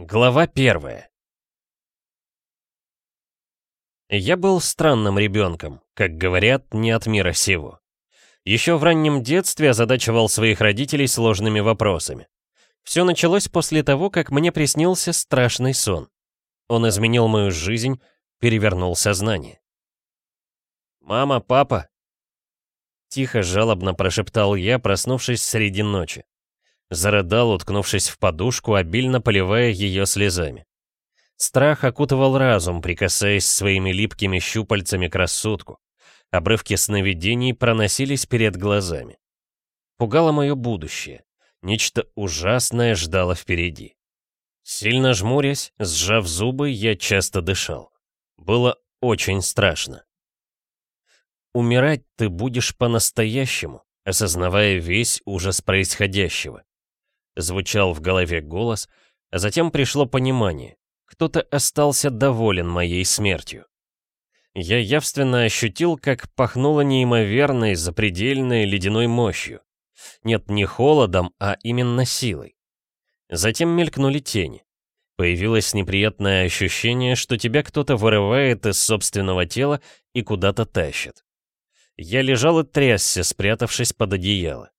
Глава первая Я был странным ребенком, как говорят, не от мира сего. Еще в раннем детстве озадачивал своих родителей сложными вопросами. Все началось после того, как мне приснился страшный сон. Он изменил мою жизнь, перевернул сознание. «Мама, папа!» Тихо, жалобно прошептал я, проснувшись среди ночи. Зарыдал, уткнувшись в подушку, обильно поливая ее слезами. Страх окутывал разум, прикасаясь своими липкими щупальцами к рассудку. Обрывки сновидений проносились перед глазами. Пугало мое будущее. Нечто ужасное ждало впереди. Сильно жмурясь, сжав зубы, я часто дышал. Было очень страшно. Умирать ты будешь по-настоящему, осознавая весь ужас происходящего. Звучал в голове голос, а затем пришло понимание. Кто-то остался доволен моей смертью. Я явственно ощутил, как пахнуло неимоверной, запредельной ледяной мощью. Нет, не холодом, а именно силой. Затем мелькнули тени. Появилось неприятное ощущение, что тебя кто-то вырывает из собственного тела и куда-то тащит. Я лежал и трясся, спрятавшись под одеяло.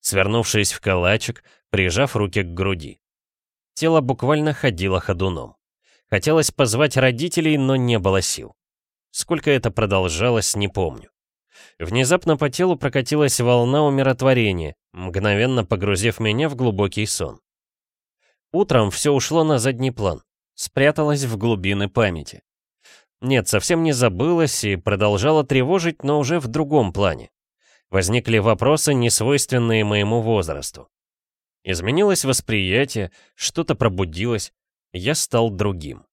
Свернувшись в калачик, прижав руки к груди. Тело буквально ходило ходуном. Хотелось позвать родителей, но не было сил. Сколько это продолжалось, не помню. Внезапно по телу прокатилась волна умиротворения, мгновенно погрузив меня в глубокий сон. Утром все ушло на задний план, спряталось в глубины памяти. Нет, совсем не забылось и продолжало тревожить, но уже в другом плане. Возникли вопросы, несвойственные моему возрасту. Изменилось восприятие, что-то пробудилось, я стал другим.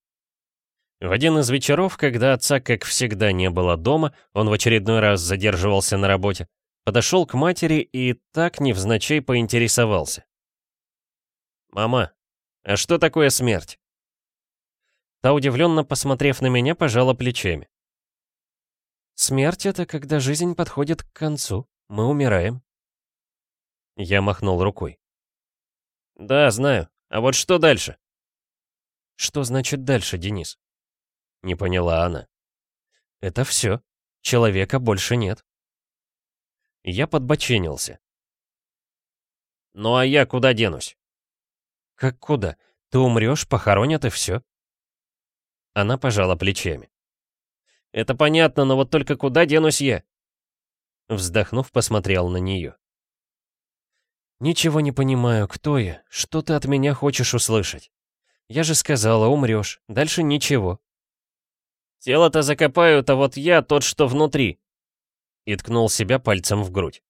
В один из вечеров, когда отца, как всегда, не было дома, он в очередной раз задерживался на работе, подошел к матери и так невзначай поинтересовался. «Мама, а что такое смерть?» Та, удивленно посмотрев на меня, пожала плечами. «Смерть — это когда жизнь подходит к концу. Мы умираем». Я махнул рукой. «Да, знаю. А вот что дальше?» «Что значит дальше, Денис?» Не поняла она. «Это все. Человека больше нет». Я подбоченился. «Ну а я куда денусь?» «Как куда? Ты умрешь, похоронят и все». Она пожала плечами. «Это понятно, но вот только куда денусь я?» Вздохнув, посмотрел на нее. «Ничего не понимаю, кто я? Что ты от меня хочешь услышать? Я же сказала, умрешь. Дальше ничего». «Тело-то закопают, а вот я тот, что внутри». И ткнул себя пальцем в грудь.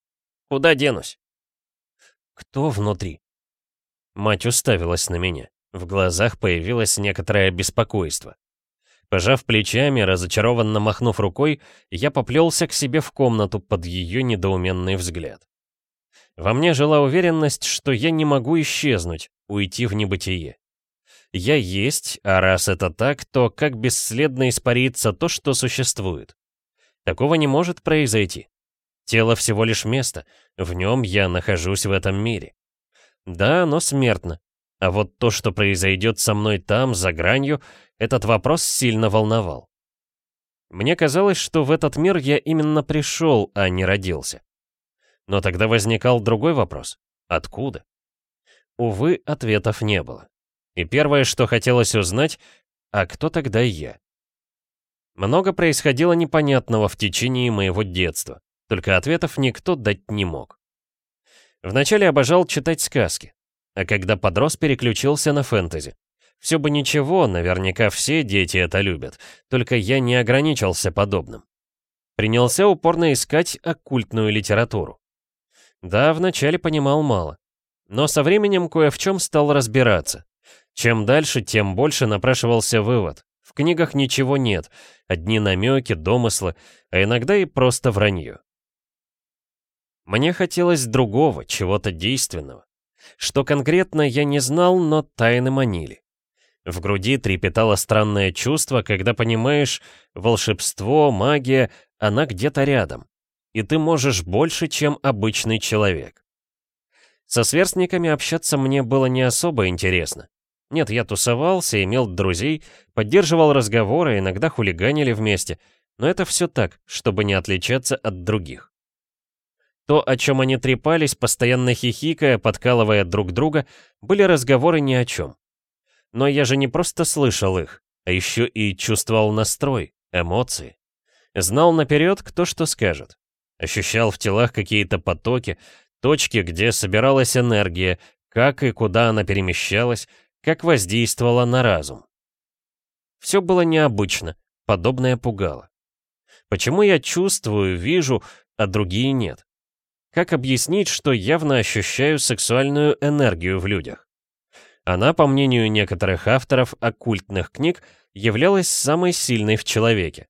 «Куда денусь?» «Кто внутри?» Мать уставилась на меня. В глазах появилось некоторое беспокойство. Пожав плечами, разочарованно махнув рукой, я поплелся к себе в комнату под ее недоуменный взгляд. Во мне жила уверенность, что я не могу исчезнуть, уйти в небытие. Я есть, а раз это так, то как бесследно испарится то, что существует? Такого не может произойти. Тело всего лишь место, в нем я нахожусь в этом мире. Да, оно смертно. А вот то, что произойдет со мной там, за гранью, этот вопрос сильно волновал. Мне казалось, что в этот мир я именно пришел, а не родился. Но тогда возникал другой вопрос. Откуда? Увы, ответов не было. И первое, что хотелось узнать, а кто тогда я? Много происходило непонятного в течение моего детства, только ответов никто дать не мог. Вначале обожал читать сказки, а когда подрос, переключился на фэнтези. Все бы ничего, наверняка все дети это любят, только я не ограничился подобным. Принялся упорно искать оккультную литературу. Да, вначале понимал мало. Но со временем кое в чем стал разбираться. Чем дальше, тем больше напрашивался вывод. В книгах ничего нет, одни намеки, домыслы, а иногда и просто вранье. Мне хотелось другого, чего-то действенного. Что конкретно, я не знал, но тайны манили. В груди трепетало странное чувство, когда понимаешь, волшебство, магия, она где-то рядом и ты можешь больше, чем обычный человек. Со сверстниками общаться мне было не особо интересно. Нет, я тусовался, имел друзей, поддерживал разговоры, иногда хулиганили вместе, но это все так, чтобы не отличаться от других. То, о чем они трепались, постоянно хихикая, подкалывая друг друга, были разговоры ни о чем. Но я же не просто слышал их, а еще и чувствовал настрой, эмоции. Знал наперед, кто что скажет. Ощущал в телах какие-то потоки, точки, где собиралась энергия, как и куда она перемещалась, как воздействовала на разум. Все было необычно, подобное пугало. Почему я чувствую, вижу, а другие нет? Как объяснить, что явно ощущаю сексуальную энергию в людях? Она, по мнению некоторых авторов оккультных книг, являлась самой сильной в человеке.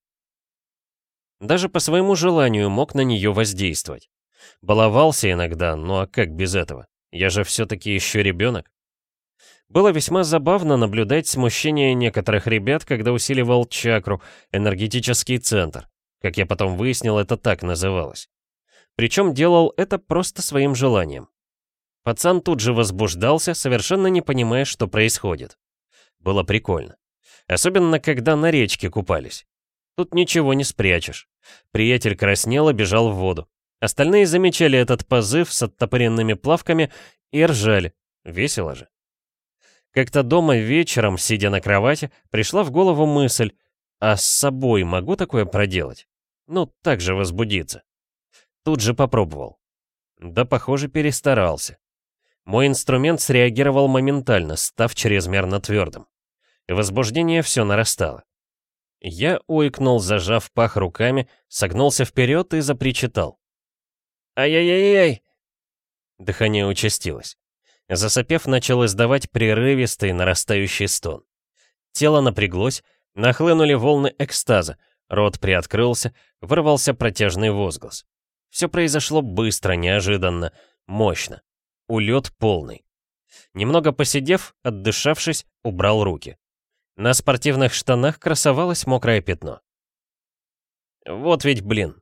Даже по своему желанию мог на нее воздействовать. Баловался иногда, ну а как без этого? Я же все-таки еще ребенок. Было весьма забавно наблюдать смущение некоторых ребят, когда усиливал чакру, энергетический центр. Как я потом выяснил, это так называлось. Причем делал это просто своим желанием. Пацан тут же возбуждался, совершенно не понимая, что происходит. Было прикольно. Особенно, когда на речке купались. Тут ничего не спрячешь. Приятель краснел и бежал в воду. Остальные замечали этот позыв с оттопыренными плавками и ржали. Весело же. Как-то дома вечером, сидя на кровати, пришла в голову мысль, а с собой могу такое проделать? Ну, так же возбудиться. Тут же попробовал. Да, похоже, перестарался. Мой инструмент среагировал моментально, став чрезмерно твердым. Возбуждение все нарастало. Я ойкнул, зажав пах руками, согнулся вперед и запричитал. «Ай-яй-яй-яй!» Дыхание участилось. Засопев, начал издавать прерывистый нарастающий стон. Тело напряглось, нахлынули волны экстаза, рот приоткрылся, вырвался протяжный возглас. Все произошло быстро, неожиданно, мощно. Улет полный. Немного посидев, отдышавшись, убрал руки. На спортивных штанах красовалось мокрое пятно. Вот ведь блин.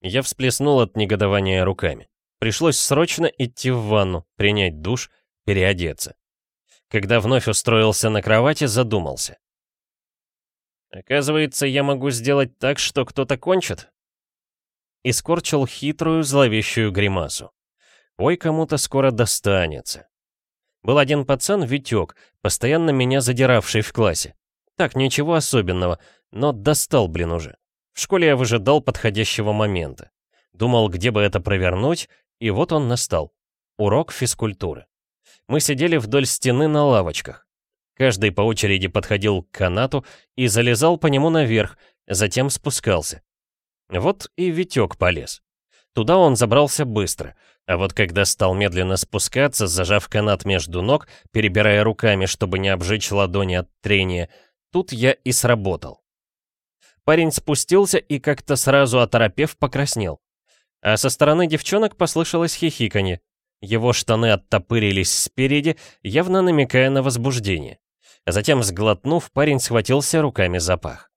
Я всплеснул от негодования руками. Пришлось срочно идти в ванну, принять душ, переодеться. Когда вновь устроился на кровати, задумался. Оказывается, я могу сделать так, что кто-то кончит? И скорчил хитрую, зловещую гримасу. Ой, кому-то скоро достанется. Был один пацан, Витек, постоянно меня задиравший в классе. Так, ничего особенного, но достал, блин, уже. В школе я выжидал подходящего момента. Думал, где бы это провернуть, и вот он настал. Урок физкультуры. Мы сидели вдоль стены на лавочках. Каждый по очереди подходил к канату и залезал по нему наверх, затем спускался. Вот и Витек полез. Туда он забрался быстро, а вот когда стал медленно спускаться, зажав канат между ног, перебирая руками, чтобы не обжечь ладони от трения, тут я и сработал. Парень спустился и как-то сразу оторопев покраснел. А со стороны девчонок послышалось хихиканье. Его штаны оттопырились спереди, явно намекая на возбуждение. Затем, сглотнув, парень схватился руками за пах.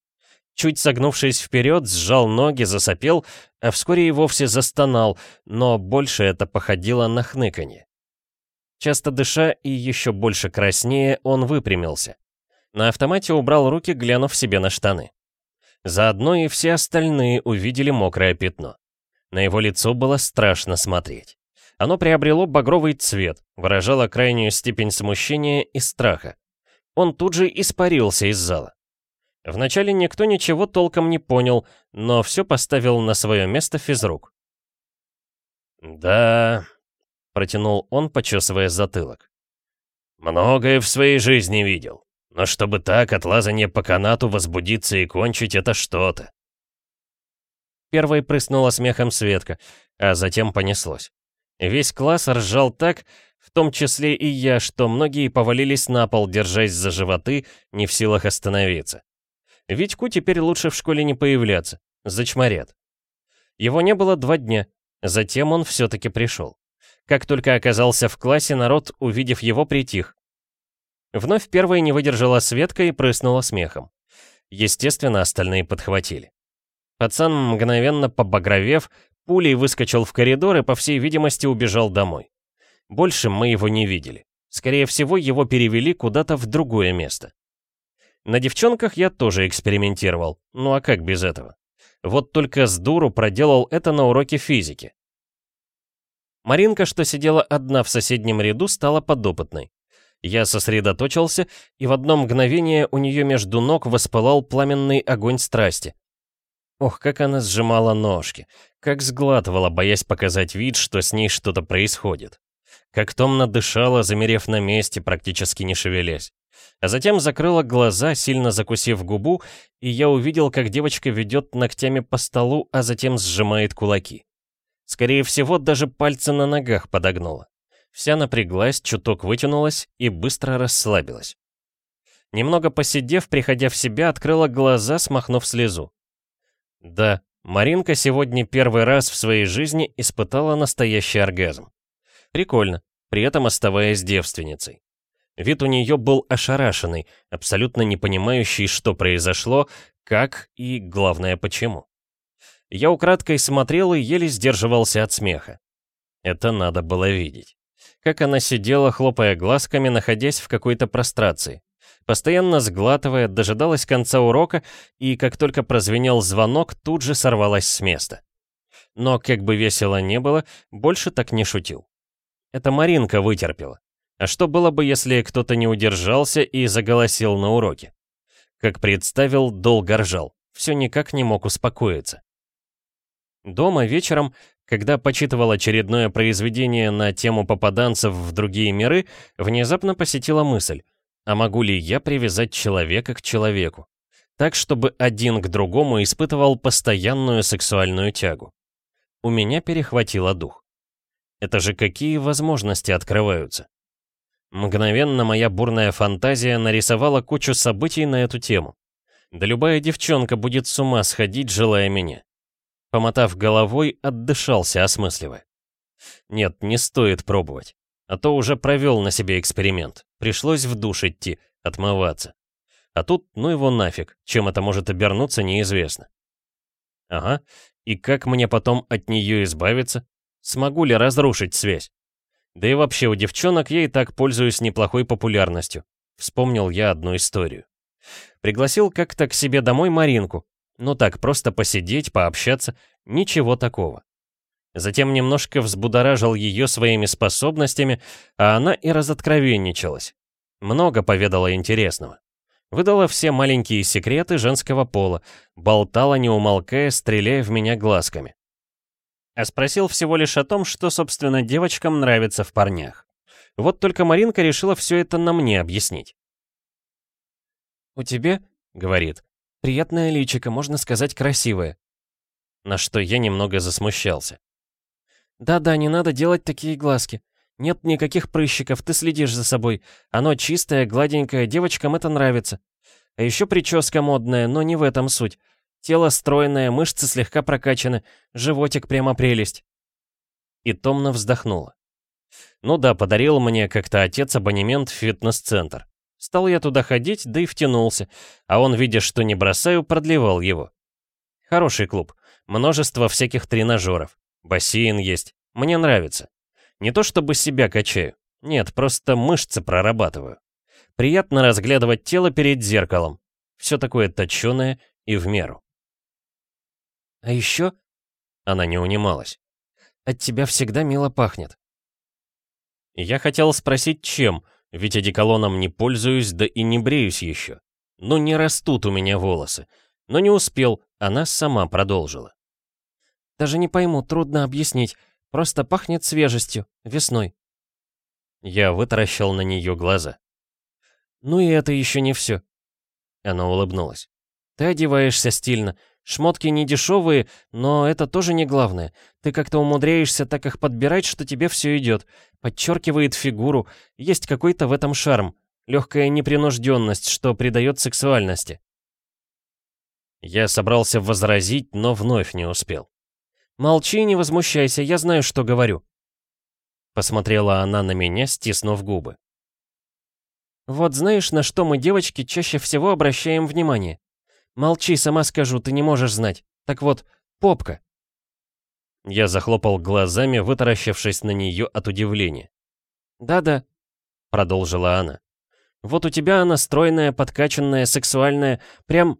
Чуть согнувшись вперед, сжал ноги, засопел, а вскоре и вовсе застонал, но больше это походило на хныканье. Часто дыша и еще больше краснее, он выпрямился. На автомате убрал руки, глянув себе на штаны. Заодно и все остальные увидели мокрое пятно. На его лицо было страшно смотреть. Оно приобрело багровый цвет, выражало крайнюю степень смущения и страха. Он тут же испарился из зала. Вначале никто ничего толком не понял, но все поставил на свое место физрук. «Да...» — протянул он, почесывая затылок. «Многое в своей жизни видел, но чтобы так от лазания по канату возбудиться и кончить — это что-то. Первой прыснула смехом Светка, а затем понеслось. Весь класс ржал так, в том числе и я, что многие повалились на пол, держась за животы, не в силах остановиться. Витьку теперь лучше в школе не появляться, зачморят. Его не было два дня, затем он все-таки пришел. Как только оказался в классе, народ, увидев его, притих. Вновь первая не выдержала Светка и прыснула смехом. Естественно, остальные подхватили. Пацан, мгновенно побагровев, пулей выскочил в коридор и, по всей видимости, убежал домой. Больше мы его не видели. Скорее всего, его перевели куда-то в другое место. На девчонках я тоже экспериментировал, ну а как без этого? Вот только с дуру проделал это на уроке физики. Маринка, что сидела одна в соседнем ряду, стала подопытной. Я сосредоточился, и в одно мгновение у нее между ног воспылал пламенный огонь страсти. Ох, как она сжимала ножки, как сглатывала, боясь показать вид, что с ней что-то происходит. Как томно дышала, замерев на месте, практически не шевелясь. А затем закрыла глаза, сильно закусив губу, и я увидел, как девочка ведет ногтями по столу, а затем сжимает кулаки. Скорее всего, даже пальцы на ногах подогнула. Вся напряглась, чуток вытянулась и быстро расслабилась. Немного посидев, приходя в себя, открыла глаза, смахнув слезу. Да, Маринка сегодня первый раз в своей жизни испытала настоящий оргазм. Прикольно, при этом оставаясь девственницей. Вид у нее был ошарашенный, абсолютно не понимающий, что произошло, как и, главное, почему. Я украдкой смотрел и еле сдерживался от смеха. Это надо было видеть. Как она сидела, хлопая глазками, находясь в какой-то прострации. Постоянно сглатывая, дожидалась конца урока, и как только прозвенел звонок, тут же сорвалась с места. Но, как бы весело не было, больше так не шутил. Это Маринка вытерпела. А что было бы, если кто-то не удержался и заголосил на уроке? Как представил, долго ржал, все никак не мог успокоиться. Дома вечером, когда почитывал очередное произведение на тему попаданцев в другие миры, внезапно посетила мысль, а могу ли я привязать человека к человеку? Так, чтобы один к другому испытывал постоянную сексуальную тягу. У меня перехватило дух. Это же какие возможности открываются? Мгновенно моя бурная фантазия нарисовала кучу событий на эту тему. Да любая девчонка будет с ума сходить, желая меня. Помотав головой, отдышался, осмысливая. Нет, не стоит пробовать. А то уже провел на себе эксперимент. Пришлось в душ идти, отмываться. А тут, ну его нафиг, чем это может обернуться, неизвестно. Ага, и как мне потом от нее избавиться? Смогу ли разрушить связь? Да и вообще у девчонок я и так пользуюсь неплохой популярностью. Вспомнил я одну историю. Пригласил как-то к себе домой Маринку. Ну так, просто посидеть, пообщаться. Ничего такого. Затем немножко взбудоражил ее своими способностями, а она и разоткровенничалась. Много поведала интересного. Выдала все маленькие секреты женского пола, болтала не умолкая, стреляя в меня глазками а спросил всего лишь о том, что, собственно, девочкам нравится в парнях. Вот только Маринка решила все это на мне объяснить. «У тебя, — говорит, — приятное личико, можно сказать, красивое». На что я немного засмущался. «Да-да, не надо делать такие глазки. Нет никаких прыщиков, ты следишь за собой. Оно чистое, гладенькое, девочкам это нравится. А еще прическа модная, но не в этом суть. Тело стройное, мышцы слегка прокачаны, животик прямо прелесть. И томно вздохнула. Ну да, подарил мне как-то отец абонемент в фитнес-центр. Стал я туда ходить, да и втянулся, а он, видя, что не бросаю, продлевал его. Хороший клуб, множество всяких тренажеров, бассейн есть, мне нравится. Не то чтобы себя качаю, нет, просто мышцы прорабатываю. Приятно разглядывать тело перед зеркалом. Все такое точеное и в меру. А еще...» Она не унималась. «От тебя всегда мило пахнет». Я хотел спросить, чем, ведь одеколоном не пользуюсь, да и не бреюсь еще. Ну, не растут у меня волосы. Но не успел, она сама продолжила. «Даже не пойму, трудно объяснить. Просто пахнет свежестью, весной». Я вытаращил на нее глаза. «Ну и это еще не все». Она улыбнулась. «Ты одеваешься стильно, Шмотки не дешевые, но это тоже не главное. Ты как-то умудряешься так их подбирать, что тебе все идет. Подчеркивает фигуру, есть какой-то в этом шарм. Легкая непринужденность, что придает сексуальности. Я собрался возразить, но вновь не успел. «Молчи, не возмущайся, я знаю, что говорю». Посмотрела она на меня, стиснув губы. «Вот знаешь, на что мы, девочки, чаще всего обращаем внимание? «Молчи, сама скажу, ты не можешь знать. Так вот, попка». Я захлопал глазами, вытаращившись на нее от удивления. «Да-да», — продолжила она. «Вот у тебя она стройная, подкачанная, сексуальная, прям...»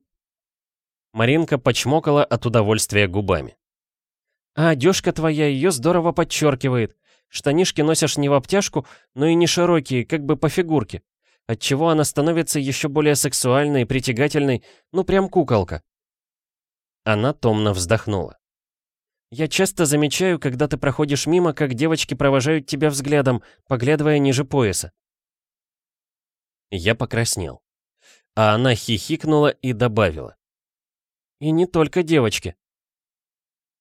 Маринка почмокала от удовольствия губами. «А одежка твоя ее здорово подчеркивает. Штанишки носишь не в обтяжку, но и не широкие, как бы по фигурке. Отчего она становится еще более сексуальной, притягательной, ну прям куколка». Она томно вздохнула. «Я часто замечаю, когда ты проходишь мимо, как девочки провожают тебя взглядом, поглядывая ниже пояса». Я покраснел. А она хихикнула и добавила. «И не только девочки».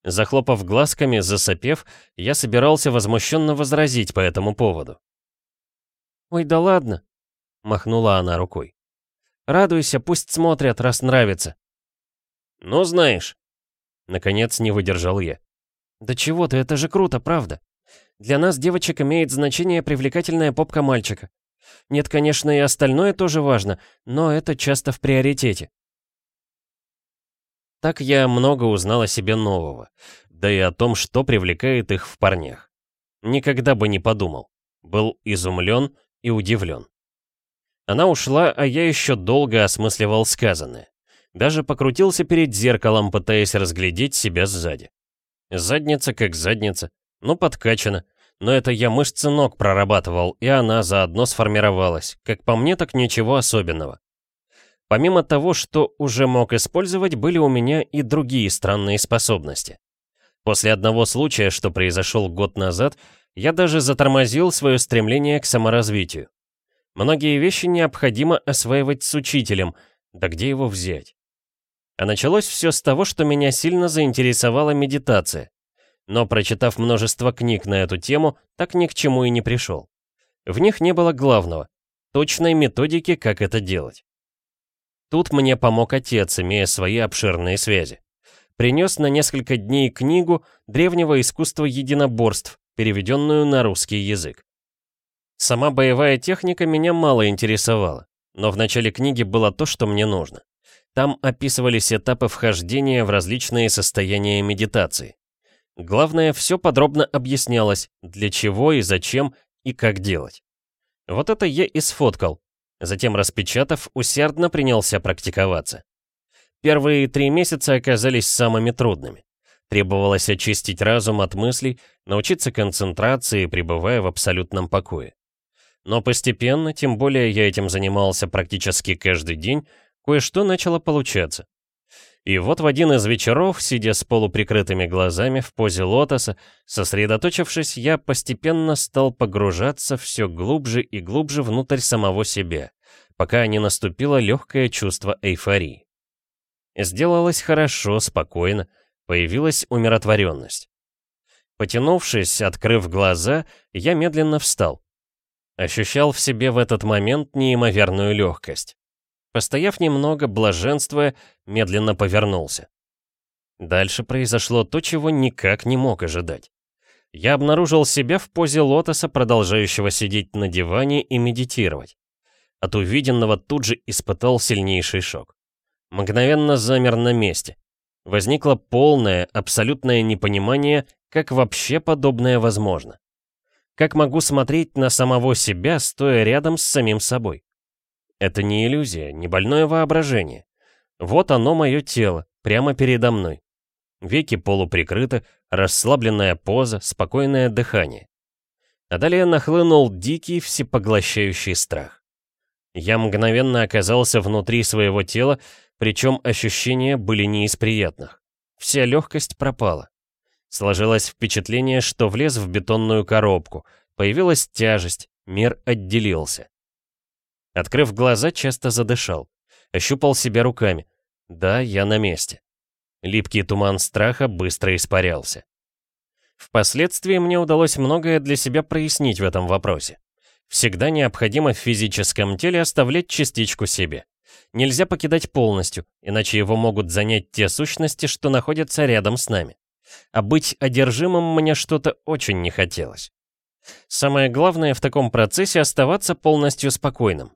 Захлопав глазками, засопев, я собирался возмущенно возразить по этому поводу. «Ой, да ладно!» — махнула она рукой. «Радуйся, пусть смотрят, раз нравится». «Ну, знаешь...» Наконец не выдержал я. «Да чего ты, это же круто, правда? Для нас, девочек, имеет значение привлекательная попка мальчика. Нет, конечно, и остальное тоже важно, но это часто в приоритете. Так я много узнал о себе нового, да и о том, что привлекает их в парнях. Никогда бы не подумал. Был изумлен и удивлен. Она ушла, а я еще долго осмысливал сказанное. Даже покрутился перед зеркалом, пытаясь разглядеть себя сзади. Задница как задница, но подкачана. Но это я мышцы ног прорабатывал, и она заодно сформировалась. Как по мне, так ничего особенного. Помимо того, что уже мог использовать, были у меня и другие странные способности. После одного случая, что произошел год назад, я даже затормозил свое стремление к саморазвитию. Многие вещи необходимо осваивать с учителем, да где его взять? А началось все с того, что меня сильно заинтересовала медитация. Но прочитав множество книг на эту тему, так ни к чему и не пришел. В них не было главного — точной методики, как это делать. Тут мне помог отец, имея свои обширные связи. Принес на несколько дней книгу древнего искусства единоборств, переведенную на русский язык. Сама боевая техника меня мало интересовала, но в начале книги было то, что мне нужно. Там описывались этапы вхождения в различные состояния медитации. Главное, все подробно объяснялось, для чего и зачем и как делать. Вот это я и сфоткал. Затем, распечатав, усердно принялся практиковаться. Первые три месяца оказались самыми трудными. Требовалось очистить разум от мыслей, научиться концентрации, пребывая в абсолютном покое. Но постепенно, тем более я этим занимался практически каждый день, кое-что начало получаться. И вот в один из вечеров, сидя с полуприкрытыми глазами в позе лотоса, сосредоточившись, я постепенно стал погружаться все глубже и глубже внутрь самого себя, пока не наступило легкое чувство эйфории. Сделалось хорошо, спокойно, появилась умиротворенность. Потянувшись, открыв глаза, я медленно встал. Ощущал в себе в этот момент неимоверную легкость. Постояв немного, блаженствуя, медленно повернулся. Дальше произошло то, чего никак не мог ожидать. Я обнаружил себя в позе лотоса, продолжающего сидеть на диване и медитировать. От увиденного тут же испытал сильнейший шок. Мгновенно замер на месте. Возникло полное, абсолютное непонимание, как вообще подобное возможно. Как могу смотреть на самого себя, стоя рядом с самим собой? Это не иллюзия, не больное воображение. Вот оно мое тело, прямо передо мной. Веки полуприкрыты, расслабленная поза, спокойное дыхание. А далее нахлынул дикий, всепоглощающий страх. Я мгновенно оказался внутри своего тела, причем ощущения были не из приятных. Вся легкость пропала. Сложилось впечатление, что влез в бетонную коробку, появилась тяжесть, мир отделился. Открыв глаза, часто задышал. Ощупал себя руками. Да, я на месте. Липкий туман страха быстро испарялся. Впоследствии мне удалось многое для себя прояснить в этом вопросе. Всегда необходимо в физическом теле оставлять частичку себе. Нельзя покидать полностью, иначе его могут занять те сущности, что находятся рядом с нами. А быть одержимым мне что-то очень не хотелось. Самое главное в таком процессе оставаться полностью спокойным.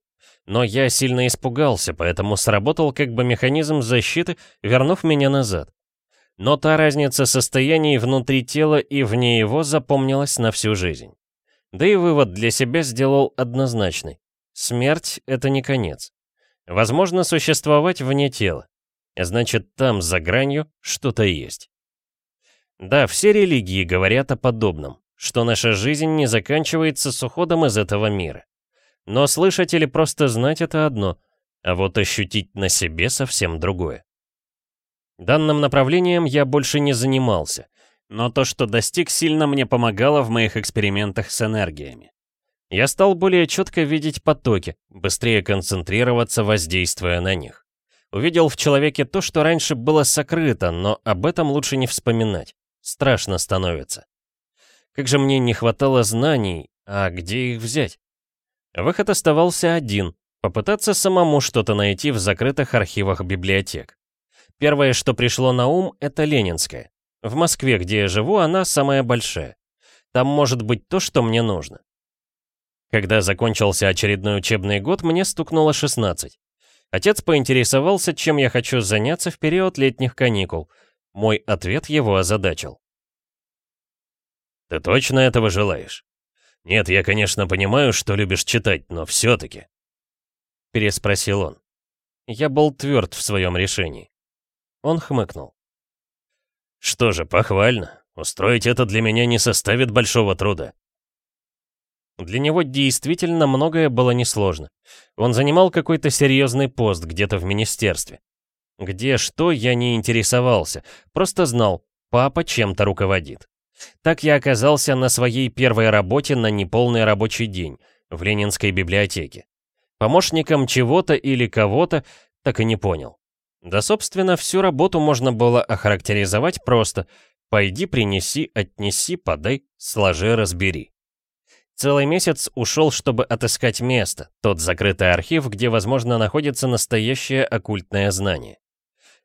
Но я сильно испугался, поэтому сработал как бы механизм защиты, вернув меня назад. Но та разница состояний внутри тела и вне его запомнилась на всю жизнь. Да и вывод для себя сделал однозначный. Смерть — это не конец. Возможно существовать вне тела. Значит, там, за гранью, что-то есть. Да, все религии говорят о подобном, что наша жизнь не заканчивается с уходом из этого мира. Но слышать или просто знать — это одно, а вот ощутить на себе совсем другое. Данным направлением я больше не занимался, но то, что достиг, сильно мне помогало в моих экспериментах с энергиями. Я стал более четко видеть потоки, быстрее концентрироваться, воздействуя на них. Увидел в человеке то, что раньше было сокрыто, но об этом лучше не вспоминать. Страшно становится. Как же мне не хватало знаний, а где их взять? Выход оставался один — попытаться самому что-то найти в закрытых архивах библиотек. Первое, что пришло на ум, это Ленинская. В Москве, где я живу, она самая большая. Там может быть то, что мне нужно. Когда закончился очередной учебный год, мне стукнуло 16. Отец поинтересовался, чем я хочу заняться в период летних каникул. Мой ответ его озадачил. «Ты точно этого желаешь? Нет, я, конечно, понимаю, что любишь читать, но все-таки...» Переспросил он. Я был тверд в своем решении. Он хмыкнул. «Что же, похвально. Устроить это для меня не составит большого труда. Для него действительно многое было несложно. Он занимал какой-то серьезный пост где-то в министерстве. Где, что, я не интересовался, просто знал, папа чем-то руководит. Так я оказался на своей первой работе на неполный рабочий день в Ленинской библиотеке. Помощником чего-то или кого-то так и не понял. Да, собственно, всю работу можно было охарактеризовать просто «пойди, принеси, отнеси, подай, сложи, разбери». Целый месяц ушел, чтобы отыскать место, тот закрытый архив, где, возможно, находится настоящее оккультное знание.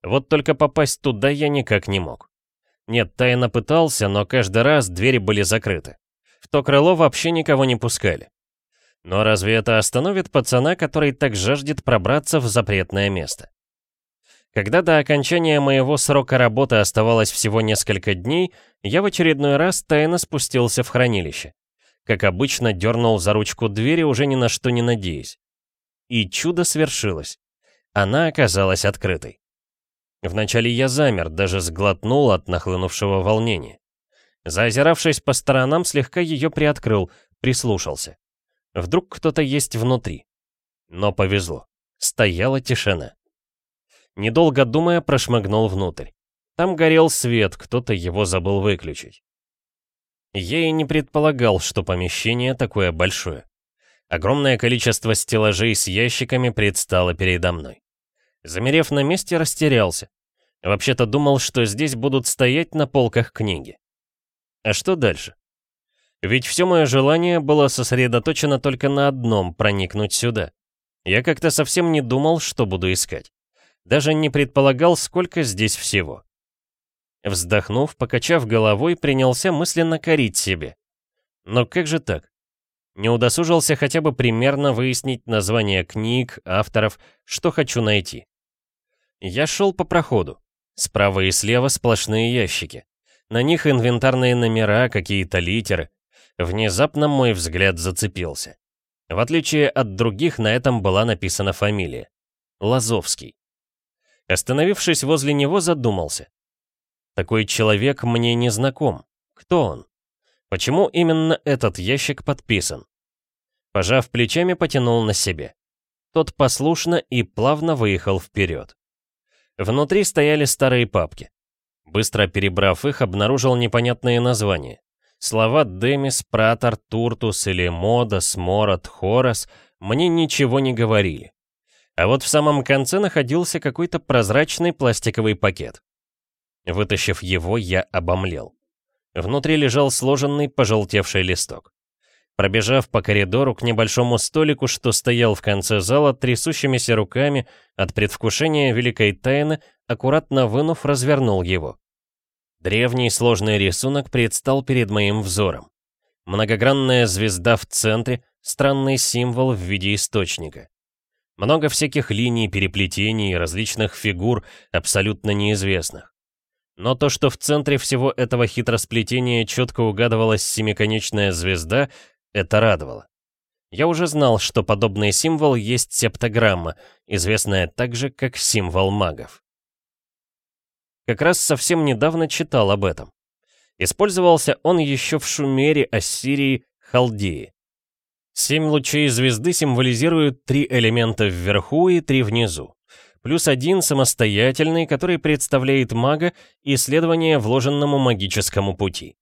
Вот только попасть туда я никак не мог. Нет, тайно пытался, но каждый раз двери были закрыты. В то крыло вообще никого не пускали. Но разве это остановит пацана, который так жаждет пробраться в запретное место? Когда до окончания моего срока работы оставалось всего несколько дней, я в очередной раз тайно спустился в хранилище как обычно, дернул за ручку двери, уже ни на что не надеясь. И чудо свершилось. Она оказалась открытой. Вначале я замер, даже сглотнул от нахлынувшего волнения. Заозиравшись по сторонам, слегка ее приоткрыл, прислушался. Вдруг кто-то есть внутри. Но повезло. Стояла тишина. Недолго думая, прошмыгнул внутрь. Там горел свет, кто-то его забыл выключить. Я и не предполагал, что помещение такое большое. Огромное количество стеллажей с ящиками предстало передо мной. Замерев на месте, растерялся. Вообще-то думал, что здесь будут стоять на полках книги. А что дальше? Ведь все мое желание было сосредоточено только на одном — проникнуть сюда. Я как-то совсем не думал, что буду искать. Даже не предполагал, сколько здесь всего. Вздохнув, покачав головой, принялся мысленно корить себе. Но как же так? Не удосужился хотя бы примерно выяснить название книг, авторов, что хочу найти. Я шел по проходу. Справа и слева сплошные ящики. На них инвентарные номера, какие-то литеры. Внезапно мой взгляд зацепился. В отличие от других, на этом была написана фамилия. Лазовский. Остановившись возле него, задумался. Такой человек мне не знаком. Кто он? Почему именно этот ящик подписан? Пожав плечами, потянул на себе. Тот послушно и плавно выехал вперед. Внутри стояли старые папки. Быстро перебрав их, обнаружил непонятные названия. Слова «демис», «пратор», «туртус» или «модос», «морот», «хорос» мне ничего не говорили. А вот в самом конце находился какой-то прозрачный пластиковый пакет. Вытащив его, я обомлел. Внутри лежал сложенный пожелтевший листок. Пробежав по коридору к небольшому столику, что стоял в конце зала, трясущимися руками от предвкушения великой тайны, аккуратно вынув, развернул его. Древний сложный рисунок предстал перед моим взором. Многогранная звезда в центре, странный символ в виде источника. Много всяких линий, переплетений, различных фигур, абсолютно неизвестных. Но то, что в центре всего этого хитросплетения четко угадывалась семиконечная звезда, Это радовало. Я уже знал, что подобный символ есть септограмма, известная также как символ магов. Как раз совсем недавно читал об этом. Использовался он еще в Шумере, Ассирии, Халдии. Семь лучей звезды символизируют три элемента вверху и три внизу. Плюс один самостоятельный, который представляет мага и исследование вложенному магическому пути.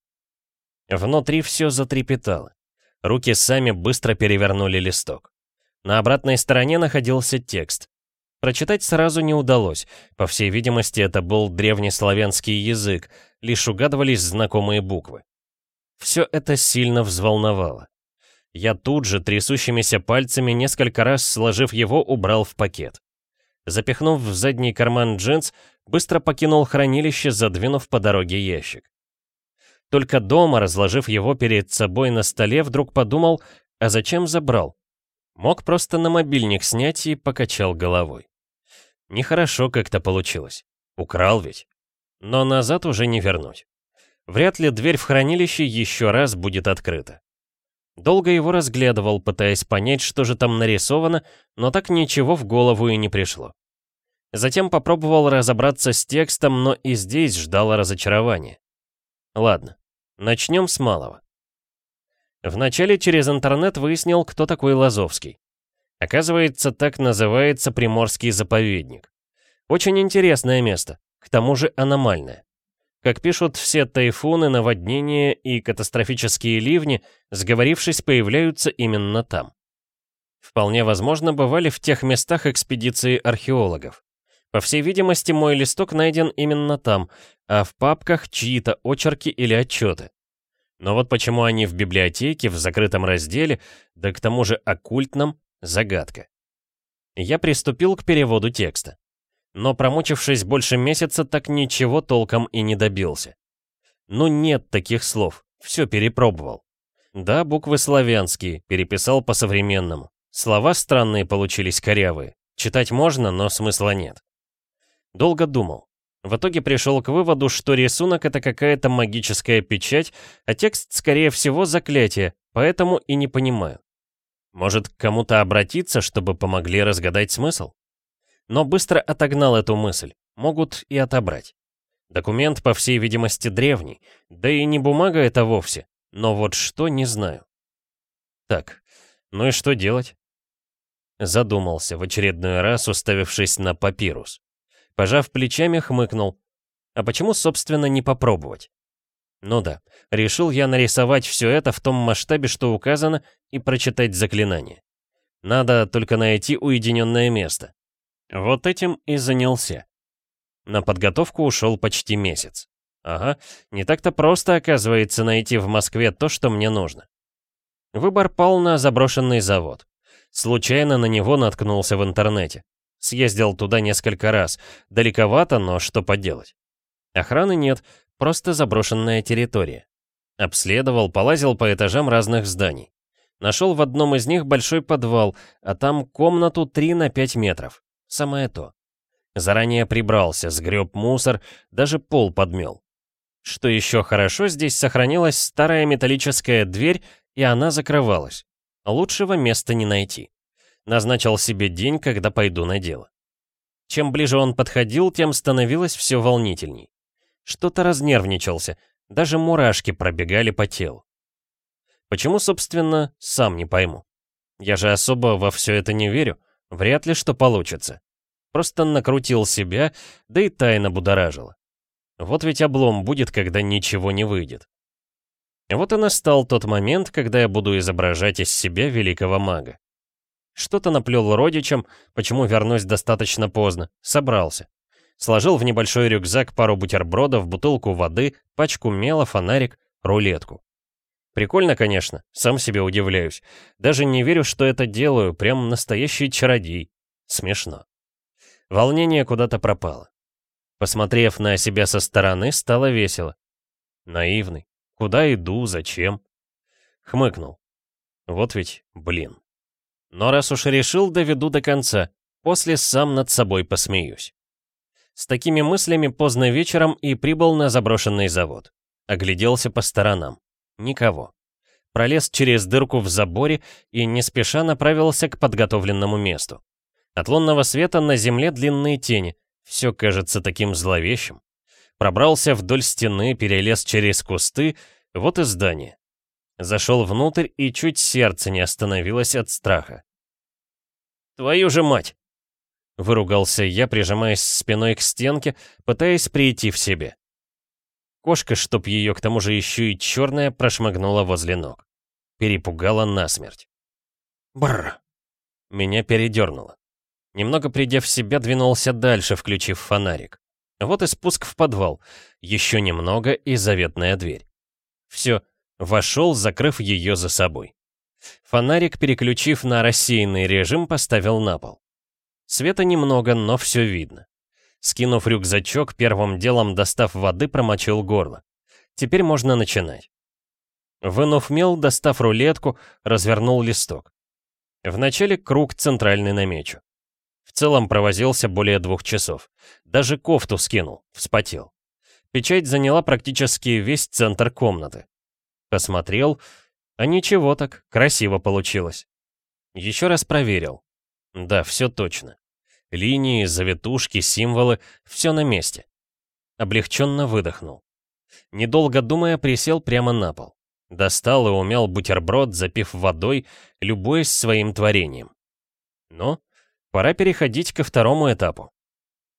Внутри все затрепетало. Руки сами быстро перевернули листок. На обратной стороне находился текст. Прочитать сразу не удалось. По всей видимости, это был древнеславянский язык, лишь угадывались знакомые буквы. Все это сильно взволновало. Я тут же, трясущимися пальцами, несколько раз сложив его, убрал в пакет. Запихнув в задний карман джинс, быстро покинул хранилище, задвинув по дороге ящик. Только дома, разложив его перед собой на столе, вдруг подумал, а зачем забрал? Мог просто на мобильник снять и покачал головой. Нехорошо как-то получилось. Украл ведь. Но назад уже не вернуть. Вряд ли дверь в хранилище еще раз будет открыта. Долго его разглядывал, пытаясь понять, что же там нарисовано, но так ничего в голову и не пришло. Затем попробовал разобраться с текстом, но и здесь ждало разочарование. Ладно, начнем с малого. Вначале через интернет выяснил, кто такой Лазовский. Оказывается, так называется Приморский заповедник. Очень интересное место, к тому же аномальное. Как пишут, все тайфуны, наводнения и катастрофические ливни, сговорившись, появляются именно там. Вполне возможно, бывали в тех местах экспедиции археологов. По всей видимости, мой листок найден именно там, а в папках чьи-то очерки или отчеты. Но вот почему они в библиотеке, в закрытом разделе, да к тому же оккультном, Загадка. Я приступил к переводу текста. Но промучившись больше месяца, так ничего толком и не добился. Ну нет таких слов, все перепробовал. Да, буквы славянские, переписал по-современному. Слова странные получились корявые. Читать можно, но смысла нет. Долго думал. В итоге пришел к выводу, что рисунок это какая-то магическая печать, а текст, скорее всего, заклятие, поэтому и не понимаю. Может, к кому-то обратиться, чтобы помогли разгадать смысл? Но быстро отогнал эту мысль. Могут и отобрать. Документ, по всей видимости, древний. Да и не бумага это вовсе. Но вот что, не знаю. Так, ну и что делать? Задумался, в очередной раз уставившись на папирус. Пожав плечами, хмыкнул. А почему, собственно, не попробовать? Ну да, решил я нарисовать все это в том масштабе, что указано, и прочитать заклинание. Надо только найти уединенное место. Вот этим и занялся. На подготовку ушел почти месяц. Ага, не так-то просто, оказывается, найти в Москве то, что мне нужно. Выбор пал на заброшенный завод. Случайно на него наткнулся в интернете. Съездил туда несколько раз. Далековато, но что поделать. Охраны нет, Просто заброшенная территория. Обследовал, полазил по этажам разных зданий. Нашел в одном из них большой подвал, а там комнату 3 на 5 метров. Самое то. Заранее прибрался, сгреб мусор, даже пол подмел. Что еще хорошо, здесь сохранилась старая металлическая дверь, и она закрывалась. Лучшего места не найти. Назначил себе день, когда пойду на дело. Чем ближе он подходил, тем становилось все волнительней. Что-то разнервничался, даже мурашки пробегали по телу. Почему, собственно, сам не пойму. Я же особо во все это не верю, вряд ли что получится. Просто накрутил себя, да и тайно будоражила. Вот ведь облом будет, когда ничего не выйдет. Вот и настал тот момент, когда я буду изображать из себя великого мага. Что-то наплел родичам, почему вернусь достаточно поздно, собрался. Сложил в небольшой рюкзак пару бутербродов, бутылку воды, пачку мела, фонарик, рулетку. Прикольно, конечно, сам себе удивляюсь. Даже не верю, что это делаю, прям настоящий чародей. Смешно. Волнение куда-то пропало. Посмотрев на себя со стороны, стало весело. Наивный. Куда иду, зачем? Хмыкнул. Вот ведь, блин. Но раз уж решил, доведу до конца. После сам над собой посмеюсь. С такими мыслями поздно вечером и прибыл на заброшенный завод. Огляделся по сторонам. Никого. пролез через дырку в заборе и не спеша направился к подготовленному месту. От лунного света на земле длинные тени, все кажется таким зловещим. Пробрался вдоль стены, перелез через кусты, вот и здание. Зашел внутрь и чуть сердце не остановилось от страха. «Твою же мать!» Выругался я, прижимаясь спиной к стенке, пытаясь прийти в себе. Кошка, чтоб ее к тому же еще и черная, прошмыгнула возле ног. Перепугала насмерть. Бррр. Меня передернуло. Немного придя в себя, двинулся дальше, включив фонарик. Вот и спуск в подвал. Еще немного и заветная дверь. Все, вошел, закрыв ее за собой. Фонарик, переключив на рассеянный режим, поставил на пол. Света немного, но все видно. Скинув рюкзачок, первым делом, достав воды, промочил горло. Теперь можно начинать. Вынув мел, достав рулетку, развернул листок. Вначале круг центральный намечу. В целом провозился более двух часов. Даже кофту скинул, вспотел. Печать заняла практически весь центр комнаты. Посмотрел, а ничего так, красиво получилось. Еще раз проверил. Да, все точно. Линии, завитушки, символы — все на месте. Облегченно выдохнул. Недолго думая, присел прямо на пол. Достал и умял бутерброд, запив водой, любуясь своим творением. Но пора переходить ко второму этапу.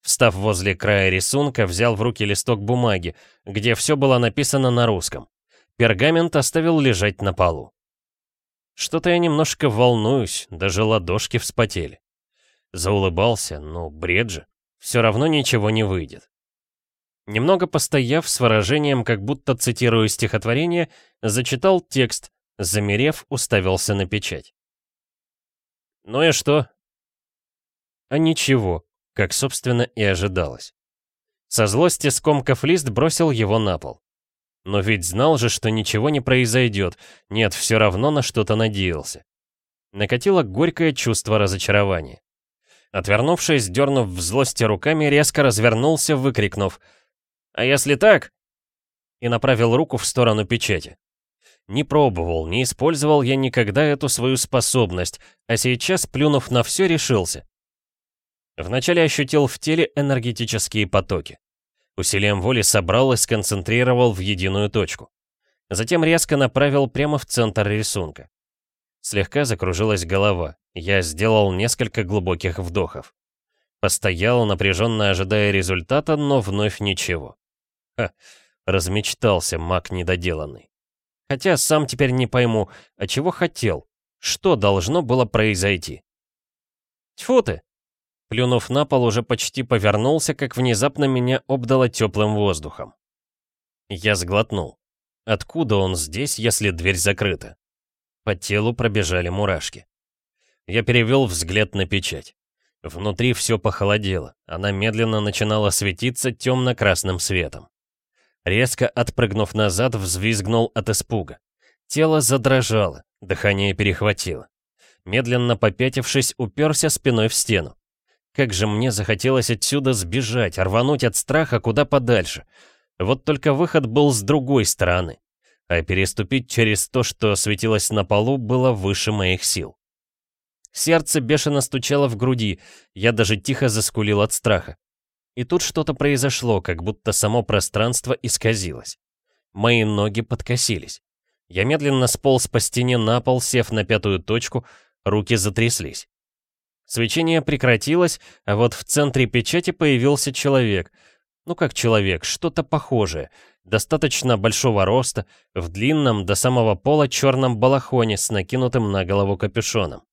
Встав возле края рисунка, взял в руки листок бумаги, где все было написано на русском. Пергамент оставил лежать на полу. Что-то я немножко волнуюсь, даже ладошки вспотели. Заулыбался, ну, бред же. Все равно ничего не выйдет. Немного постояв с выражением, как будто цитирую стихотворение, зачитал текст, замерев, уставился на печать. Ну и что? А ничего, как, собственно, и ожидалось. Со злости скомкав лист бросил его на пол. Но ведь знал же, что ничего не произойдет. Нет, все равно на что-то надеялся. Накатило горькое чувство разочарования. Отвернувшись, дернув в злости руками, резко развернулся, выкрикнув «А если так?» и направил руку в сторону печати. Не пробовал, не использовал я никогда эту свою способность, а сейчас, плюнув на все, решился. Вначале ощутил в теле энергетические потоки. Усилием воли собрал и сконцентрировал в единую точку. Затем резко направил прямо в центр рисунка. Слегка закружилась голова. Я сделал несколько глубоких вдохов. Постоял, напряженно ожидая результата, но вновь ничего. Ха, размечтался маг недоделанный. Хотя сам теперь не пойму, а чего хотел? Что должно было произойти? Тьфу ты! Плюнув на пол, уже почти повернулся, как внезапно меня обдало теплым воздухом. Я сглотнул. Откуда он здесь, если дверь закрыта? По телу пробежали мурашки. Я перевел взгляд на печать. Внутри все похолодело, она медленно начинала светиться темно-красным светом. Резко отпрыгнув назад, взвизгнул от испуга. Тело задрожало, дыхание перехватило. Медленно попятившись, уперся спиной в стену. Как же мне захотелось отсюда сбежать, рвануть от страха куда подальше. Вот только выход был с другой стороны. А переступить через то, что светилось на полу, было выше моих сил. Сердце бешено стучало в груди, я даже тихо заскулил от страха. И тут что-то произошло, как будто само пространство исказилось. Мои ноги подкосились. Я медленно сполз по стене на пол, сев на пятую точку, руки затряслись. Свечение прекратилось, а вот в центре печати появился человек. Ну как человек, что-то похожее. Достаточно большого роста, в длинном до самого пола черном балахоне с накинутым на голову капюшоном.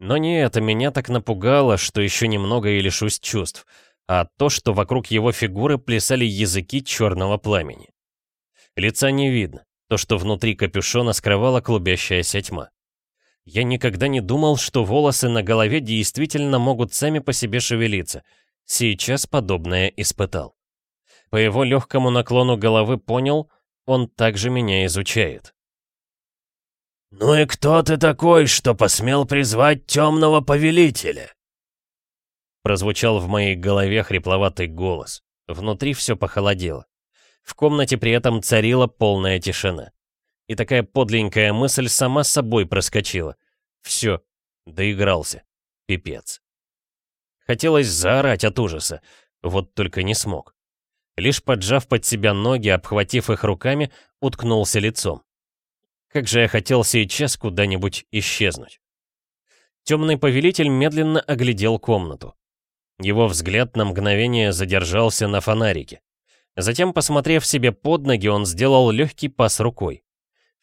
Но не это меня так напугало, что еще немного и лишусь чувств, а то, что вокруг его фигуры плясали языки черного пламени. Лица не видно, то, что внутри капюшона скрывала клубящаяся тьма. Я никогда не думал, что волосы на голове действительно могут сами по себе шевелиться. Сейчас подобное испытал. По его легкому наклону головы понял, он также меня изучает. «Ну и кто ты такой, что посмел призвать темного повелителя?» Прозвучал в моей голове хрипловатый голос. Внутри все похолодело. В комнате при этом царила полная тишина. И такая подленькая мысль сама собой проскочила. Все, доигрался. Пипец. Хотелось заорать от ужаса, вот только не смог. Лишь поджав под себя ноги, обхватив их руками, уткнулся лицом. Как же я хотел сейчас куда-нибудь исчезнуть. Темный повелитель медленно оглядел комнату. Его взгляд на мгновение задержался на фонарике. Затем, посмотрев себе под ноги, он сделал легкий пас рукой.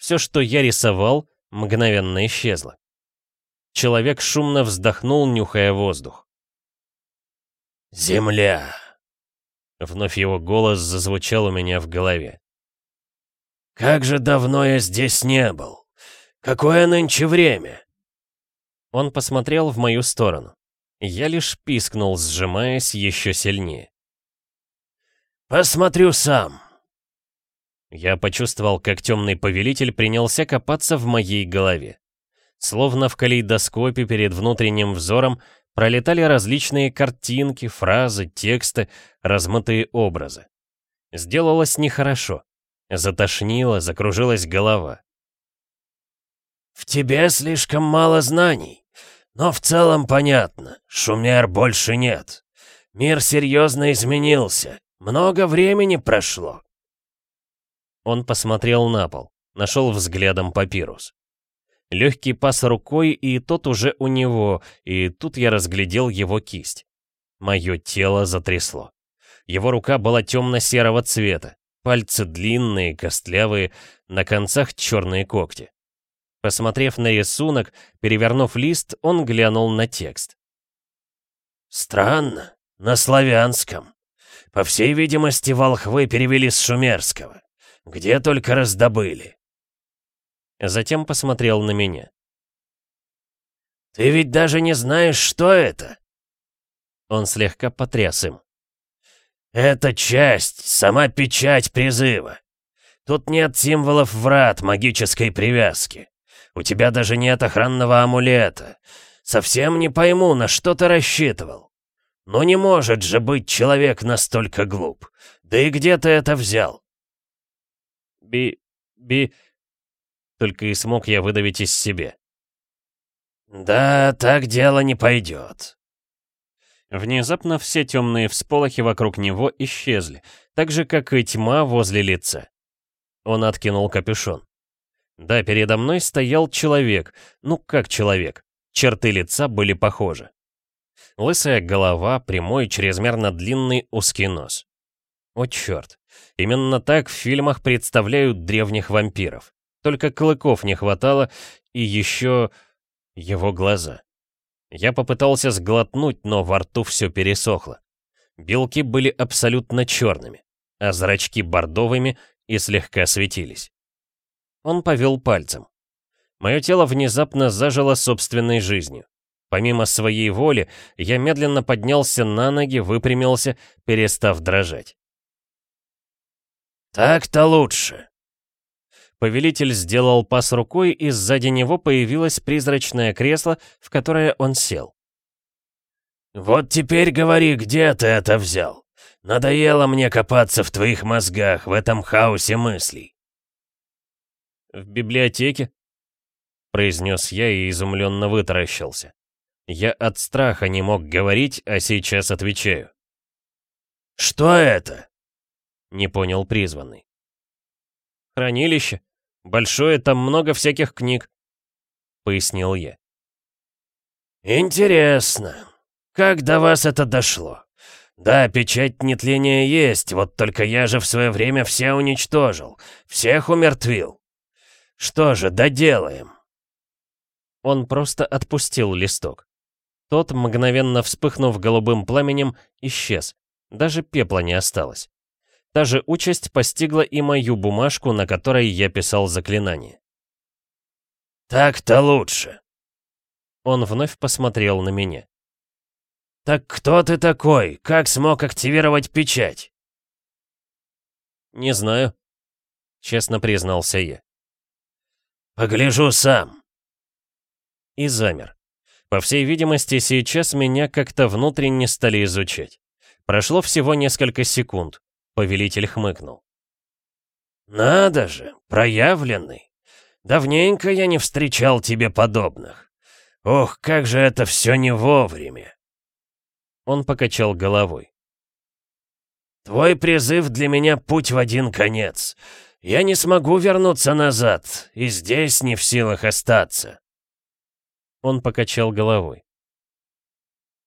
Все, что я рисовал, мгновенно исчезло. Человек шумно вздохнул, нюхая воздух. «Земля!» Вновь его голос зазвучал у меня в голове. «Как же давно я здесь не был! Какое нынче время!» Он посмотрел в мою сторону. Я лишь пискнул, сжимаясь еще сильнее. «Посмотрю сам!» Я почувствовал, как темный повелитель принялся копаться в моей голове. Словно в калейдоскопе перед внутренним взором пролетали различные картинки, фразы, тексты, размытые образы. Сделалось нехорошо. Затошнило, закружилась голова. «В тебе слишком мало знаний. Но в целом понятно, шумер больше нет. Мир серьезно изменился. Много времени прошло». Он посмотрел на пол, нашел взглядом папирус. Легкий пас рукой, и тот уже у него, и тут я разглядел его кисть. Мое тело затрясло. Его рука была темно-серого цвета, пальцы длинные, костлявые, на концах черные когти. Посмотрев на рисунок, перевернув лист, он глянул на текст. «Странно, на славянском. По всей видимости, волхвы перевели с шумерского. Где только раздобыли». Затем посмотрел на меня. «Ты ведь даже не знаешь, что это?» Он слегка потряс им. «Это часть, сама печать призыва. Тут нет символов врат, магической привязки. У тебя даже нет охранного амулета. Совсем не пойму, на что ты рассчитывал. Но не может же быть человек настолько глуп. Да и где ты это взял?» «Би... би...» Только и смог я выдавить из себя. «Да, так дело не пойдет». Внезапно все темные всполохи вокруг него исчезли, так же, как и тьма возле лица. Он откинул капюшон. Да, передо мной стоял человек. Ну, как человек. Черты лица были похожи. Лысая голова, прямой, чрезмерно длинный узкий нос. О, черт. Именно так в фильмах представляют древних вампиров. Только клыков не хватало, и еще его глаза. Я попытался сглотнуть, но во рту все пересохло. Белки были абсолютно черными, а зрачки бордовыми и слегка светились. Он повел пальцем. Мое тело внезапно зажило собственной жизнью. Помимо своей воли, я медленно поднялся на ноги, выпрямился, перестав дрожать. «Так-то лучше», Повелитель сделал пас рукой, и сзади него появилось призрачное кресло, в которое он сел. «Вот теперь говори, где ты это взял? Надоело мне копаться в твоих мозгах, в этом хаосе мыслей». «В библиотеке?» — произнес я и изумленно вытаращился. Я от страха не мог говорить, а сейчас отвечаю. «Что это?» — не понял призванный. «Хранилище», Большое, там много всяких книг», — пояснил я. «Интересно, как до вас это дошло? Да, печать нетления есть, вот только я же в свое время все уничтожил, всех умертвил. Что же, доделаем?» Он просто отпустил листок. Тот, мгновенно вспыхнув голубым пламенем, исчез. Даже пепла не осталось. Та же участь постигла и мою бумажку, на которой я писал заклинание. «Так-то лучше». Он вновь посмотрел на меня. «Так кто ты такой? Как смог активировать печать?» «Не знаю», — честно признался я. «Погляжу сам». И замер. По всей видимости, сейчас меня как-то внутренне стали изучать. Прошло всего несколько секунд. Повелитель хмыкнул. «Надо же, проявленный. Давненько я не встречал тебе подобных. Ох, как же это все не вовремя!» Он покачал головой. «Твой призыв для меня путь в один конец. Я не смогу вернуться назад, и здесь не в силах остаться». Он покачал головой.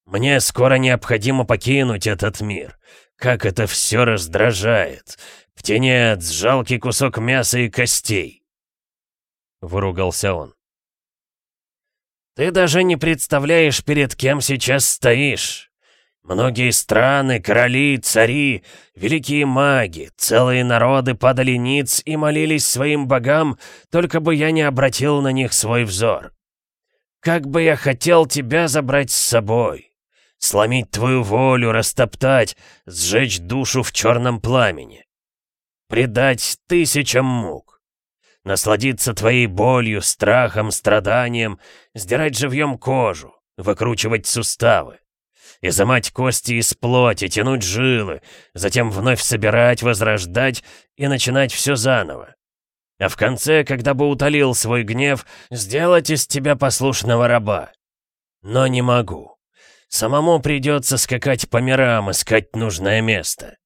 «Мне скоро необходимо покинуть этот мир. Как это все раздражает. Птенец, жалкий кусок мяса и костей!» Выругался он. «Ты даже не представляешь, перед кем сейчас стоишь. Многие страны, короли, цари, великие маги, целые народы падали ниц и молились своим богам, только бы я не обратил на них свой взор. Как бы я хотел тебя забрать с собой, сломить твою волю, растоптать, сжечь душу в черном пламени, предать тысячам мук, насладиться твоей болью, страхом, страданием, сдирать живьем кожу, выкручивать суставы изымать кости из плоти, тянуть жилы, затем вновь собирать, возрождать и начинать все заново. А в конце, когда бы утолил свой гнев, сделать из тебя послушного раба. Но не могу. Самому придется скакать по мирам, искать нужное место.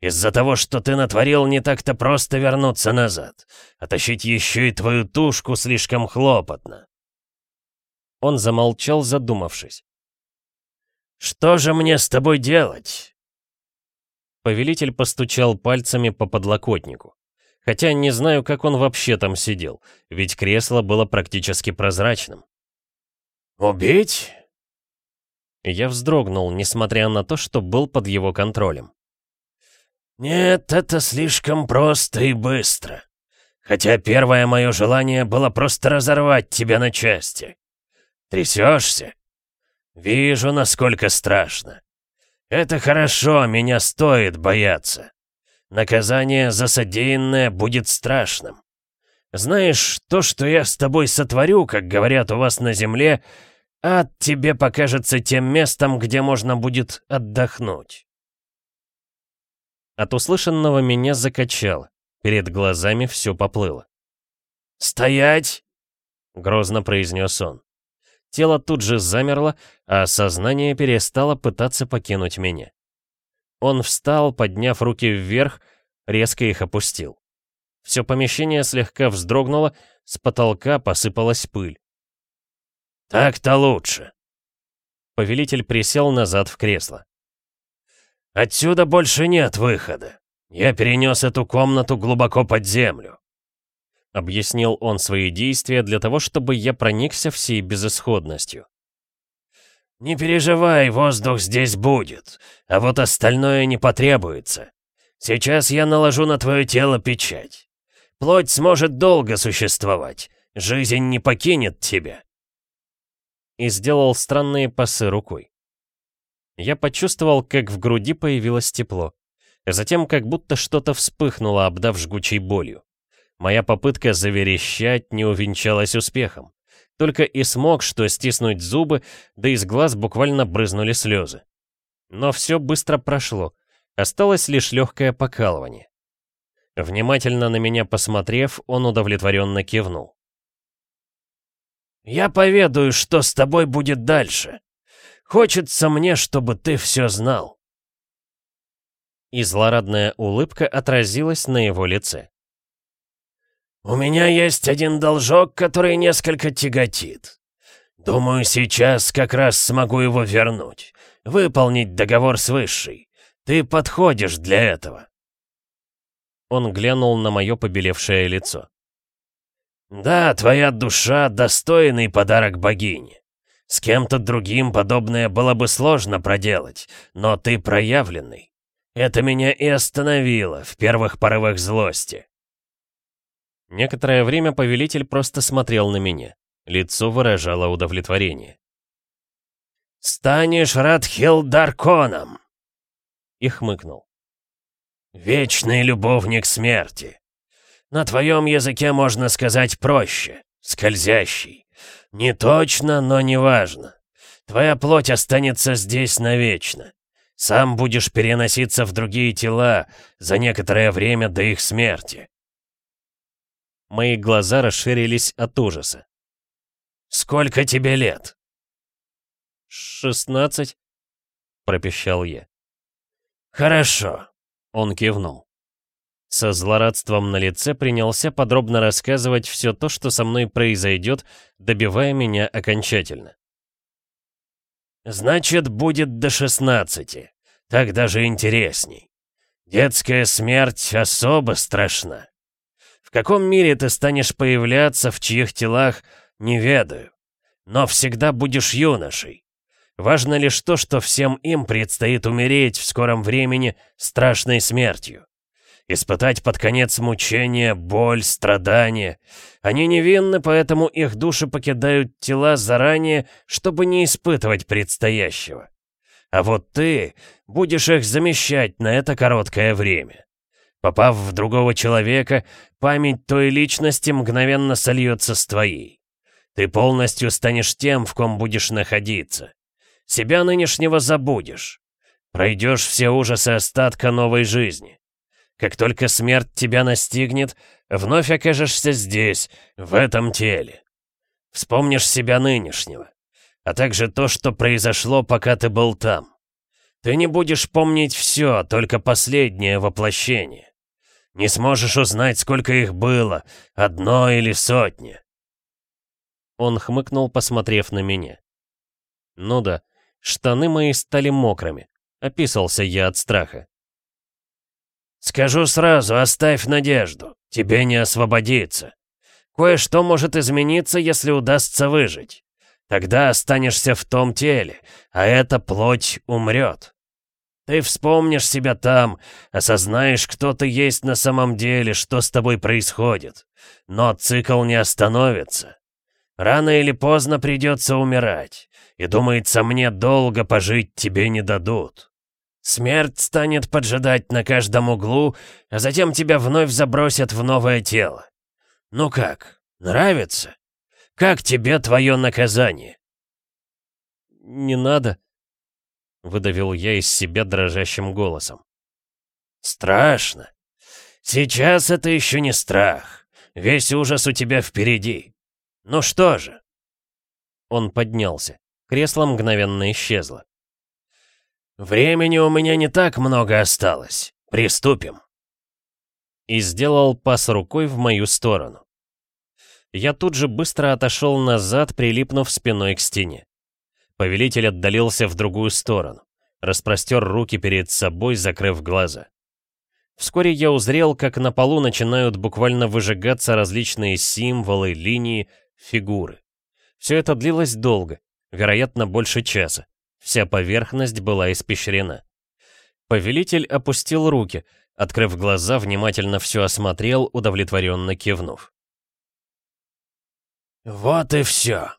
Из-за того, что ты натворил, не так-то просто вернуться назад. А тащить еще и твою тушку слишком хлопотно. Он замолчал, задумавшись. «Что же мне с тобой делать?» Повелитель постучал пальцами по подлокотнику. Хотя не знаю, как он вообще там сидел, ведь кресло было практически прозрачным. «Убить?» Я вздрогнул, несмотря на то, что был под его контролем. «Нет, это слишком просто и быстро. Хотя первое мое желание было просто разорвать тебя на части. Трясешься? Вижу, насколько страшно. Это хорошо, меня стоит бояться. Наказание за содеянное будет страшным. Знаешь, то, что я с тобой сотворю, как говорят у вас на земле, ад тебе покажется тем местом, где можно будет отдохнуть. От услышанного меня закачало. Перед глазами все поплыло. «Стоять!» — грозно произнес он. Тело тут же замерло, а сознание перестало пытаться покинуть меня. Он встал, подняв руки вверх, резко их опустил. Все помещение слегка вздрогнуло, с потолка посыпалась пыль. «Так-то лучше!» Повелитель присел назад в кресло. «Отсюда больше нет выхода. Я перенес эту комнату глубоко под землю. Объяснил он свои действия для того, чтобы я проникся всей безысходностью. «Не переживай, воздух здесь будет, а вот остальное не потребуется. Сейчас я наложу на твое тело печать. Плоть сможет долго существовать, жизнь не покинет тебя». И сделал странные пасы рукой. Я почувствовал, как в груди появилось тепло. Затем как будто что-то вспыхнуло, обдав жгучей болью. Моя попытка заверещать не увенчалась успехом. Только и смог, что стиснуть зубы, да из глаз буквально брызнули слезы. Но все быстро прошло. Осталось лишь легкое покалывание. Внимательно на меня посмотрев, он удовлетворенно кивнул. «Я поведаю, что с тобой будет дальше. Хочется мне, чтобы ты все знал». И злорадная улыбка отразилась на его лице. «У меня есть один должок, который несколько тяготит. Думаю, сейчас как раз смогу его вернуть. Выполнить договор с Высшей. Ты подходишь для этого». Он глянул на мое побелевшее лицо. «Да, твоя душа — достойный подарок богине. С кем-то другим подобное было бы сложно проделать, но ты проявленный. Это меня и остановило в первых порывах злости. Некоторое время повелитель просто смотрел на меня. Лицо выражало удовлетворение. «Станешь Радхилдарконом!» И хмыкнул. «Вечный любовник смерти. На твоем языке можно сказать проще, скользящий. Не точно, но не важно. Твоя плоть останется здесь навечно. Сам будешь переноситься в другие тела за некоторое время до их смерти. Мои глаза расширились от ужаса. «Сколько тебе лет?» «Шестнадцать», — пропищал я. «Хорошо», — он кивнул. Со злорадством на лице принялся подробно рассказывать все то, что со мной произойдет, добивая меня окончательно. «Значит, будет до шестнадцати. Так даже интересней. Детская смерть особо страшна. В каком мире ты станешь появляться, в чьих телах, не ведаю. Но всегда будешь юношей. Важно лишь то, что всем им предстоит умереть в скором времени страшной смертью. Испытать под конец мучения, боль, страдания. Они невинны, поэтому их души покидают тела заранее, чтобы не испытывать предстоящего. А вот ты будешь их замещать на это короткое время. Попав в другого человека, память той личности мгновенно сольется с твоей. Ты полностью станешь тем, в ком будешь находиться. Себя нынешнего забудешь. Пройдешь все ужасы остатка новой жизни. Как только смерть тебя настигнет, вновь окажешься здесь, в этом теле. Вспомнишь себя нынешнего, а также то, что произошло, пока ты был там. Ты не будешь помнить все, только последнее воплощение. Не сможешь узнать, сколько их было, одно или сотни. Он хмыкнул, посмотрев на меня. Ну да, штаны мои стали мокрыми. Описался я от страха. «Скажу сразу, оставь надежду. Тебе не освободиться. Кое-что может измениться, если удастся выжить. Тогда останешься в том теле, а эта плоть умрет. Ты вспомнишь себя там, осознаешь, кто ты есть на самом деле, что с тобой происходит. Но цикл не остановится. Рано или поздно придется умирать, и, думается, мне долго пожить тебе не дадут. Смерть станет поджидать на каждом углу, а затем тебя вновь забросят в новое тело. Ну как, нравится? Как тебе твое наказание?» «Не надо», — выдавил я из себя дрожащим голосом. «Страшно. Сейчас это еще не страх. Весь ужас у тебя впереди. Ну что же?» Он поднялся. Кресло мгновенно исчезло. «Времени у меня не так много осталось. Приступим». И сделал пас рукой в мою сторону. Я тут же быстро отошел назад, прилипнув спиной к стене. Повелитель отдалился в другую сторону, распростер руки перед собой, закрыв глаза. Вскоре я узрел, как на полу начинают буквально выжигаться различные символы, линии, фигуры. Все это длилось долго, вероятно, больше часа. Вся поверхность была испещрена. Повелитель опустил руки, открыв глаза, внимательно все осмотрел, удовлетворенно кивнув. «Вот и все!»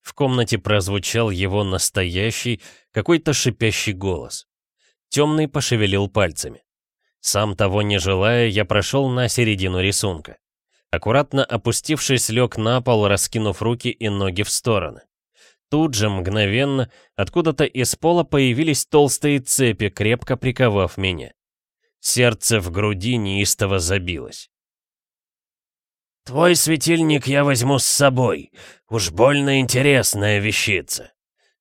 В комнате прозвучал его настоящий, какой-то шипящий голос. Темный пошевелил пальцами. Сам того не желая, я прошел на середину рисунка. Аккуратно опустившись, лег на пол, раскинув руки и ноги в стороны. Тут же, мгновенно, откуда-то из пола появились толстые цепи, крепко приковав меня. Сердце в груди неистово забилось. «Твой светильник я возьму с собой. Уж больно интересная вещица.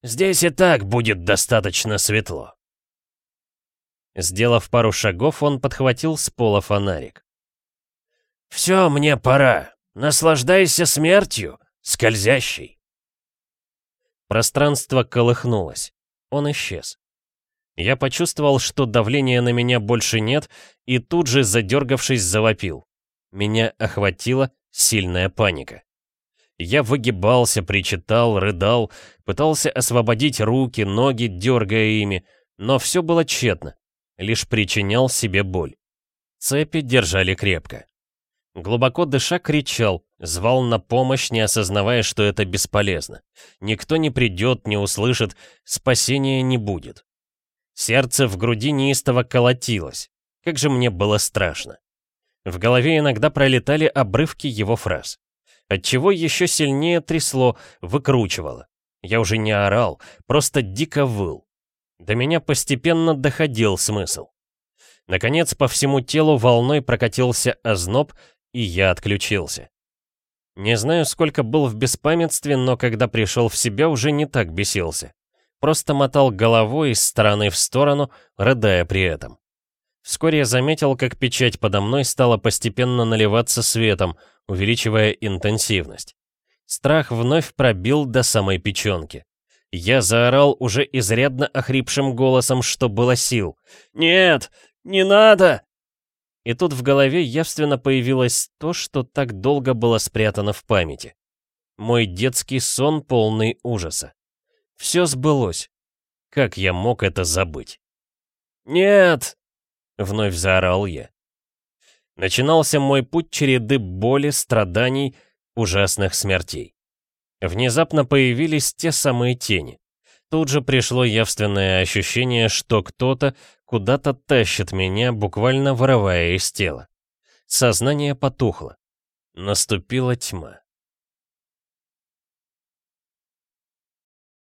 Здесь и так будет достаточно светло». Сделав пару шагов, он подхватил с пола фонарик. «Все, мне пора. Наслаждайся смертью, скользящей». Пространство колыхнулось. Он исчез. Я почувствовал, что давления на меня больше нет, и тут же, задергавшись, завопил. Меня охватила сильная паника. Я выгибался, причитал, рыдал, пытался освободить руки, ноги, дергая ими, но все было тщетно, лишь причинял себе боль. Цепи держали крепко. Глубоко дыша кричал, звал на помощь, не осознавая, что это бесполезно. Никто не придет, не услышит, спасения не будет. Сердце в груди неистово колотилось. Как же мне было страшно. В голове иногда пролетали обрывки его фраз. Отчего еще сильнее трясло, выкручивало. Я уже не орал, просто дико выл. До меня постепенно доходил смысл. Наконец, по всему телу волной прокатился озноб, и я отключился. Не знаю, сколько был в беспамятстве, но когда пришел в себя, уже не так бесился. Просто мотал головой из стороны в сторону, рыдая при этом. Вскоре я заметил, как печать подо мной стала постепенно наливаться светом, увеличивая интенсивность. Страх вновь пробил до самой печенки. Я заорал уже изрядно охрипшим голосом, что было сил. «Нет, не надо!» И тут в голове явственно появилось то, что так долго было спрятано в памяти. Мой детский сон полный ужаса. Все сбылось. Как я мог это забыть? «Нет!» — вновь заорал я. Начинался мой путь череды боли, страданий, ужасных смертей. Внезапно появились те самые тени. Тут же пришло явственное ощущение, что кто-то куда-то тащит меня, буквально вырывая из тела. Сознание потухло. Наступила тьма.